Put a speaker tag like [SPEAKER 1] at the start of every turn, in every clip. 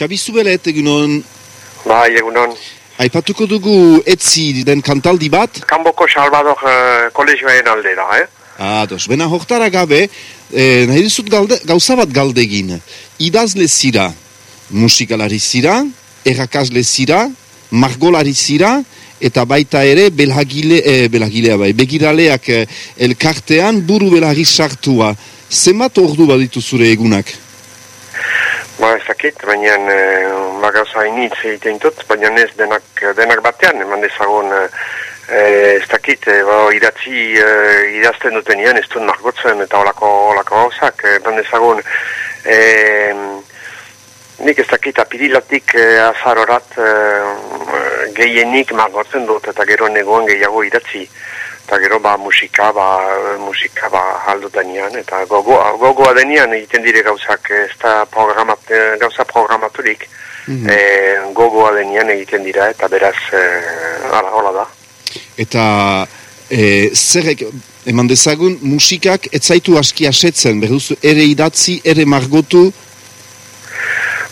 [SPEAKER 1] Xabi Zubelet, egunon,
[SPEAKER 2] Bai, egunon.
[SPEAKER 1] aipatuko dugu etzi den kantaldi bat,
[SPEAKER 2] Kanboko Salvador uh, kolegioen aldera, eh?
[SPEAKER 1] ados, bena hortara gabe, e, nahi dizut galde, gauza bat galdegin. Idazle zira, musikalari zira, errakasle zira, margolari zira, eta baita ere belhagile, e, belhagilea bai, begiraleak e, elkartean buru belhagi sartua. Zenbat ordu baditu zure egunak?
[SPEAKER 2] Ba, ez dakit, baina eh, ba, gauza hainitz egiten dut, baina ez denak, denak batean, eman dezagun eh, eh, ez dakit, eh, ba, idatzi eh, idazten duten ez dut margotzen eta olako, olako gauzak, eh, eman dezagun eh, nik ez dakit apirilatik eh, azarorat eh, gehienik margotzen dut eta gero negoen gehiago idatzi eta gero ba musika ba musika ba aldutanian eta gogoa gogoa denian egiten dire gauzak ez da programat, eh, gauza programaturik
[SPEAKER 1] Mhm.
[SPEAKER 2] eh, gogoa denian egiten dira eta beraz eh, hala hola da
[SPEAKER 1] Eta e, zerrek, eman dezagun, musikak ez zaitu aski asetzen, berduzu ere idatzi, ere margotu,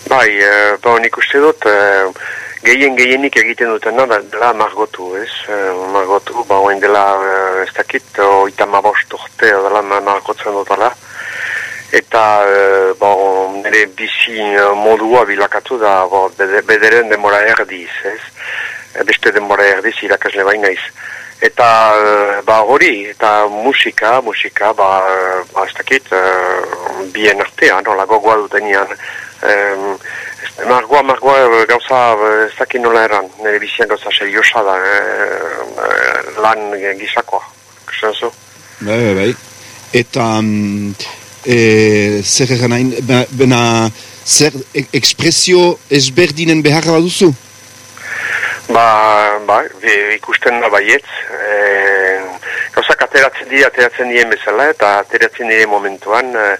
[SPEAKER 2] bai eh, ba nik uste dut eh, gehien gehienik egiten dutena da dela margotu ez? Eh, margotu ba oain dela eh, ez dakit oita mabost urte dela ma- margotzen dutela eta eh, ba, nire bizi modua bilakatu da ba, bede- bederen denbora erdiz ez? Beste denbora erdiz irakasle bain naiz. Eta ba hori eta musika musika ba, ba ez dakit eh, bien artean nola gogoa dutenian ez- margoa margoa eh, gauza eh, ez dakit nola eran nire bizian gauza seriosa da eh, eh, lan gizakoa Zenzu?
[SPEAKER 1] bai, bai, bai. eta mm, e, zer egan nahi, be- bena zer e- ekspresio ezberdinen beharra baduzu?
[SPEAKER 2] Ba, ba, ikusten da baietz. E, gauzak ateratzen dira, ateratzen dien bezala, eta ateratzen dien momentuan, e,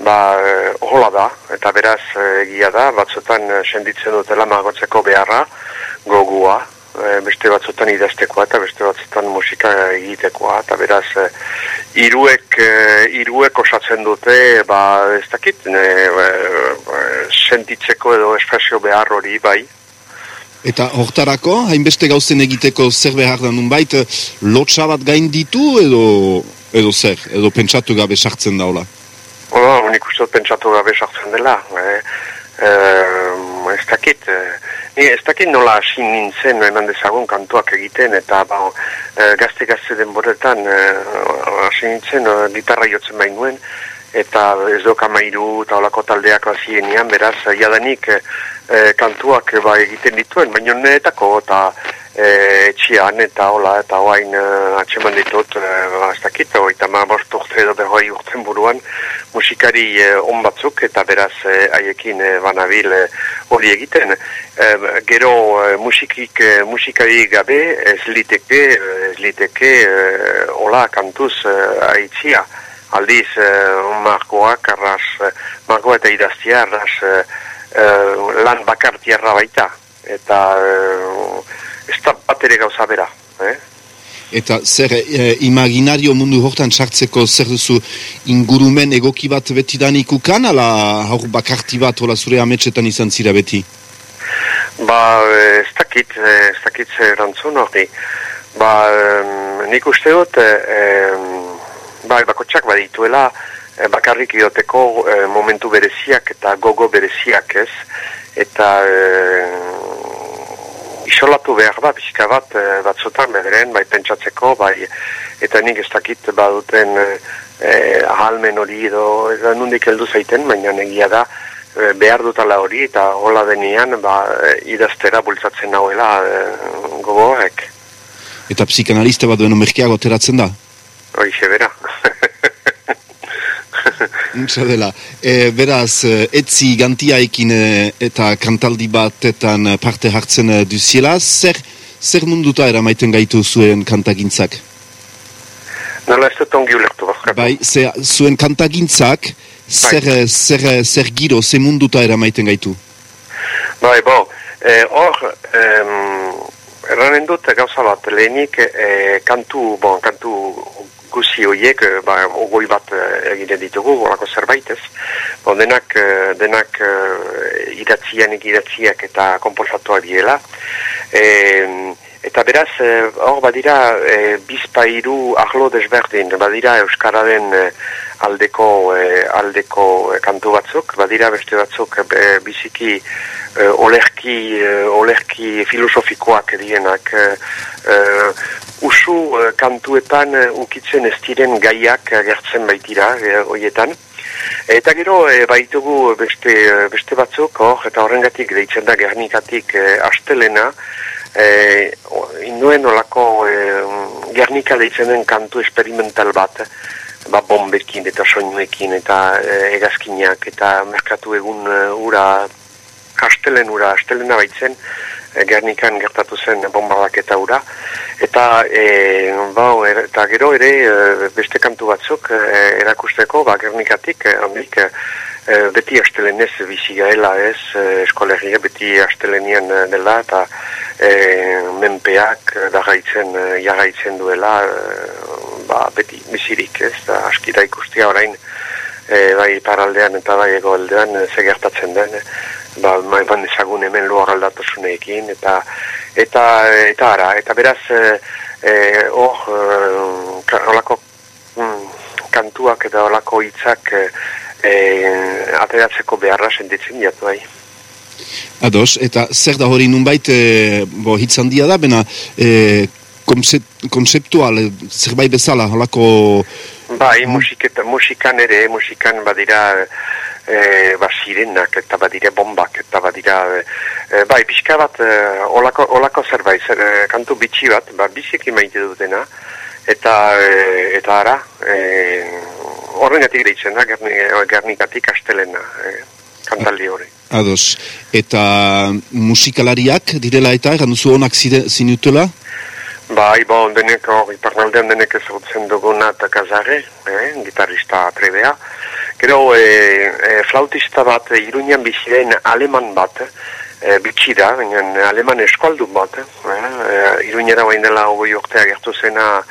[SPEAKER 2] ba, e, hola da, eta beraz e, egia da, batzutan e, senditzen dutela magotzeko beharra, gogua, beste batzutan idaztekoa, eta beste batzutan musika egitekoa, eta beraz, iruek, iruek osatzen dute, ba, ez dakit, sentitzeko edo espresio behar hori, bai,
[SPEAKER 1] Eta hortarako, hainbeste gauzen egiteko zer behar da nunbait, lotxa bat gain ditu edo, edo zer, edo pentsatu gabe sartzen daula.
[SPEAKER 2] Oda, nik uste pentsatu gabe sartzen dela. E, e, ez dakit, e, ni ez dakit nola hasi nintzen eman dezagun kantuak egiten, eta ba, e, gazte-gazte denboretan e, hasi nintzen e, gitarra jotzen bain nuen, eta ez doka mairu eta olako taldeak bazienean, beraz, jadanik e, e, kantuak e, ba, egiten dituen, baina netako eta e, etxian eta hola, eta hoain e, atxeman ditut, e, ba, ez dakit, oita ma bost urte edo behoi urten buruan, musikari e, on batzuk, eta beraz e, haiekin e, banabil e, hori egiten. E, gero musikik, musikari gabe ez liteke, ez liteke hola kantuz e, aitzia. Aldiz, e, margoak, arras, margoa eta idaztia, arras, e, e, lan bakartiarra baita. Eta e, ez da bat ere gauza bera. Eh?
[SPEAKER 1] Eta zer, e, imaginario mundu hortan sartzeko zer duzu ingurumen egoki bat betidanik ukan, ala haur bakarti bat hola zure ametsetan izan zira beti?
[SPEAKER 2] Ba, eh, ez dakit, eh, ez dakit erantzun hori. Ba, nik uste dut, em, ba, bakotxak badituela, bakarrik ioteko eh, momentu bereziak eta gogo bereziak ez. Eta eh, isolatu behar da, pixka bat, eh, batzutan bederen, bai pentsatzeko, bai, eta nik ez dakit baduten eh, ahalmen hori edo, edo nundik heldu zaiten, baina egia da, eh, behar dutala hori eta hola denean ba, idaztera bultzatzen nauela eh, gogoek.
[SPEAKER 1] Eta psikanaliste bat dueno merkeago teratzen da?
[SPEAKER 2] Horixe bera.
[SPEAKER 1] Untsa dela. E, beraz, e, etzi gantiaekin e, eta kantaldi batetan parte hartzen duziela, zer, zer munduta eramaiten gaitu zuen kantagintzak?
[SPEAKER 2] Nola ez dut ongi ulertu bazkatu.
[SPEAKER 1] Bai, ze, zuen kantagintzak, zer, e, zer, zer giro, ze munduta eramaiten gaitu?
[SPEAKER 2] Bai, bo, eh, hor, em, erranen dut gauza bat, lehenik eh, kantu, bon, kantu guzi horiek, eh, ba, ogoi bat eh, egiten ditugu, olako zerbait ez. Bon, denak, eh, denak idatzianik idatziak eta komposatuak diela. E, eta beraz, hor badira e, bizpairu ahlo desberdin, badira Euskararen aldeko aldeko kantu batzuk, badira beste batzuk biziki uh, olerki, uh, olerki filosofikoak dienak. Uh, usu uh, kantuetan uh, ukitzen ez diren gaiak agertzen baitira, uh. Eta gero e, baitugu beste, beste batzuk, oh, eta horrengatik deitzen da gernikatik e, astelena, e, induen olako e, gernika deitzen den kantu experimental bat, ba, bombekin eta soinuekin eta e, egazkinak eta merkatu egun ura astelen ura, astelena baitzen, e, Gernikan gertatu zen bombardak eta ura. Eta, e, ba, er, eta gero ere e, beste kantu batzuk e, erakusteko, ba, Gernikatik, e, handik, beti astelenez bizi gaela ez, eskolegia beti astelenian dela, eta e, menpeak dagaitzen, jagaitzen duela, ba, beti bizirik ez, da, askira ikustia orain, e, bai paraldean eta bai egoaldean e, ze gertatzen den, ba, maiban ezagun hemen luar aldatasuneekin, eta, eta, eta ara, eta beraz, e, e, oh, e, olako mm, kantuak eta olako hitzak e, e, ateratzeko beharra senditzen jatu bai.
[SPEAKER 1] Ados, eta zer da hori nunbait, e, bo, hitz handia da, bena, e, konzeptual, zerbait bezala, holako...
[SPEAKER 2] Bai, musiketa, musikan ere, musikan badira e, ba, sirenak eta badire bombak eta badira e, bai, pixka bat e, olako, olako zerbait, zer, e, kantu bitxi bat, ba, biziki maite dutena eta e, eta ara e, horrenatik deitzen da gernikatik astelena e, kantaldi hori
[SPEAKER 1] Ados, eta musikalariak direla eta egan duzu honak zinutela?
[SPEAKER 2] Bai, bon, denek, hori, parnaldean denek ezagutzen duguna eta kazare, eh, gitarrista trebea. Gero, e, e, flautista bat, e, iruñan biziren aleman bat, e, bitxida, aleman eskualdun bat, eh, e, iruñera bain dela hogei urtea gertu zena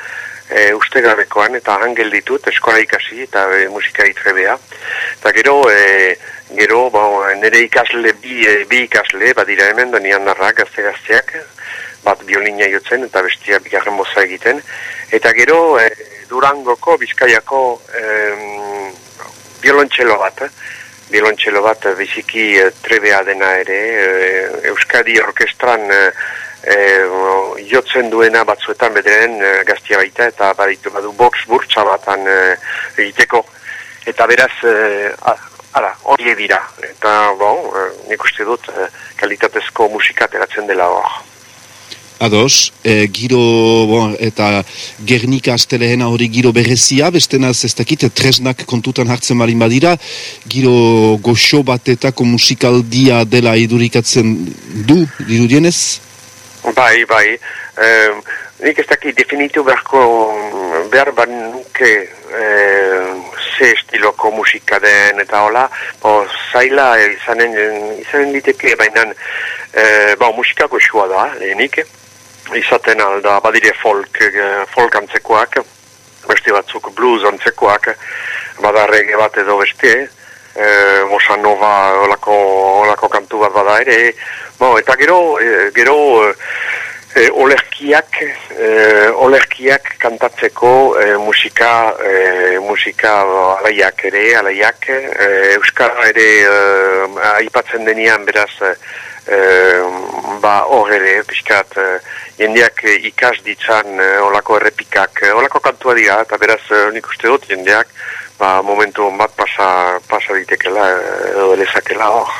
[SPEAKER 2] e, ustegabekoan, eta angel ditut, eskola ikasi, eta e, musika itrebea. Eta gero, e, gero, bo, nire ikasle, bi, e, bi ikasle, badira hemen, donian narrak, gazte-gazteak, bat biolina jotzen, eta bestia bigarren boza egiten. Eta gero, e, Durangoko, Bizkaiako, biolontxelo bat, eh? biolontxelo bat eh, biziki eh, trebea dena ere, eh, Euskadi Orkestran eh, jotzen duena batzuetan bederen eh, gaztia baita, eta baditu badu box burtsa batan eh, egiteko, eta beraz, eh, ara, hori dira, eta bon, eh, nik uste dut, eh, kalitatezko musika teratzen dela hor.
[SPEAKER 1] Ados, e, giro, bon, eta Gernika astelehena hori giro berezia, bestenaz ez dakit, tresnak kontutan hartzen marin badira, giro goxo batetako musikaldia dela idurikatzen du, dirudienez?
[SPEAKER 2] Bai, bai, e, nik ez dakit definitu beharko, behar ban nuke e, ze estiloko musika den eta hola, bo, zaila izanen, izanen diteke, baina, e, ba, musika goxoa da, lehenik, izaten alda badire folk, eh, folk antzekoak, beste batzuk blues antzekoak, bada rege bat edo beste, e, bossa nova olako, olako kantu bat bada ere, bo, eta gero, e, gero e, olerkiak, e, olerkiak kantatzeko e, musika, e, musika alaiak ere, alaiak, e, Euskara ere e, aipatzen denian beraz, e, ba hor ere, pixkat, e, jendeak ikas ditzan e, olako errepikak, e, olako kantua dira, eta beraz e, nik uste dut jendeak, ba momentu bat pasa, pasa ditekela, edo lezakela hor.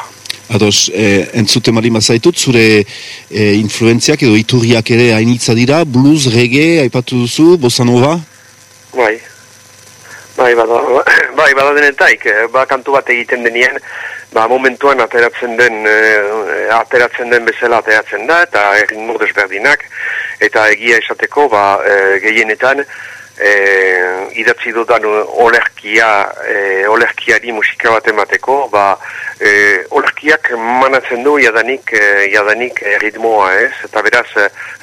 [SPEAKER 1] Ados, e, entzute mali mazaitut, zure e, influenziak edo iturriak ere hainitza dira, blues, reggae, aipatu duzu, bossa nova?
[SPEAKER 2] Bai, bai, bada, bai, bada denetaik, ba kantu bat egiten denien, ba, momentuan ateratzen den e, ateratzen den bezala ateratzen da eta egin desberdinak. Eta egia esateko ba, e, gehienetan e, idatzi dudan olerkia e, olerkiari musika bat emateko ba, e, olerkiak manatzen du jadanik, e, jadanik ritmoa ez? Eta beraz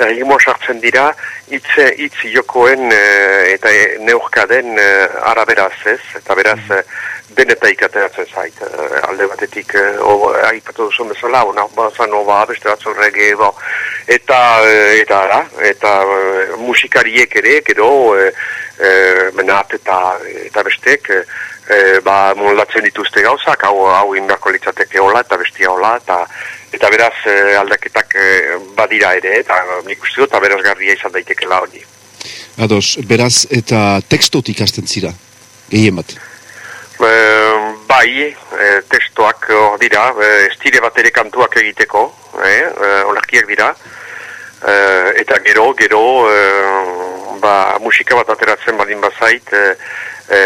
[SPEAKER 2] ritmoa sartzen dira hitz hitz jokoen e, eta neurka den e, araberaz ez? Eta beraz denetaik ateratzen zait. Uh, alde batetik, uh, aipatu duzu bezala, ona, bazan oba, beste batzu rege, bo. eta, uh, eta, ara, eta musikariek ere, gero, uh, uh, menat eta, eta bestek, uh, ba, moldatzen dituzte gauzak, hau, hau inbako litzateke hola, eta bestia hola, eta, eta beraz aldaketak badira ere, eta nik uste dut, eta beraz garria izan daitekela hori.
[SPEAKER 1] Ados, beraz, eta tekstotik hasten zira, gehien bat?
[SPEAKER 2] Bai, e, testoak hor dira, e, estire bat ere kantuak egiteko, e, e, dira, e, eta gero, gero, e, ba, musika bat ateratzen badin bazait, e, e,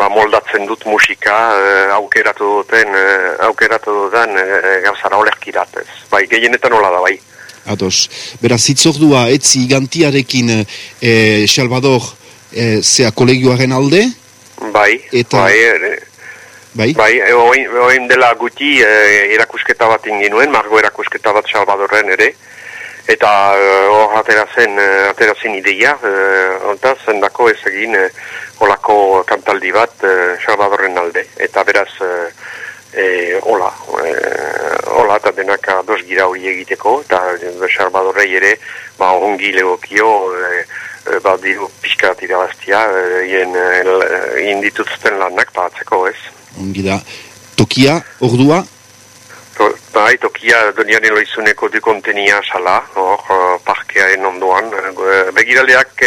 [SPEAKER 2] ba, moldatzen dut musika e, aukeratu duten, e, aukeratu duten e, gauzara olerkirat, ez. Bai, gehienetan hola da, bai.
[SPEAKER 1] Ados, beraz, hitzordua etzi gantiarekin e, Salvador e, zea kolegioaren alde?
[SPEAKER 2] Bai, eta... bai. Bai, bai e, oin, oin dela guti e, erakusketa bat inginuen, margo erakusketa bat Salvadorren ere, eta hor e, atera zen, atera zen ideia, e, ontaz, zendako ez egin e, olako kantaldi bat e, Salvadorren alde, eta beraz... E, e, hola, e, hola, eta denak ados gira hori egiteko, eta Salvadorrei ere, ba, ongi legokio, e, e, ba, diru pixka irabaztia, hien e, inditutzen lanak, batzeko ez.
[SPEAKER 1] Ongi da, tokia, ordua?
[SPEAKER 2] Bai, tokia donian eloizuneko du kontenia sala, hor, parkearen ondoan. Begiraleak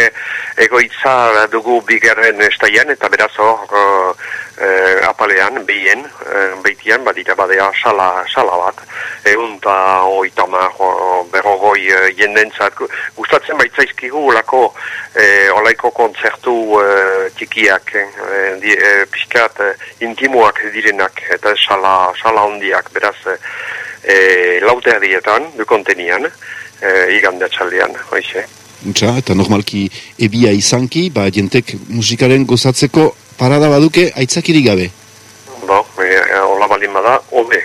[SPEAKER 2] egoitza dugu bigarren estaian, eta beraz hor, eh, apalean, behien, eh, behitian, badira badea sala, sala bat, egun eta oita berrogoi eh, jendentzat, gustatzen baitzaizkigu olako, eh, olaiko kontzertu eh, txikiak, eh, di, eh, pixkat eh, intimuak direnak, eta sala, sala ondiak, beraz, eh, lautea dietan, du kontenian, eh, igande atxaldean, hoize.
[SPEAKER 1] Untsa, eta normalki ebia izanki, ba, jentek musikaren gozatzeko parada baduke aitzakiri gabe.
[SPEAKER 2] Ba, e, hola balin bada, hobe.